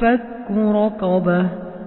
فك رقبة.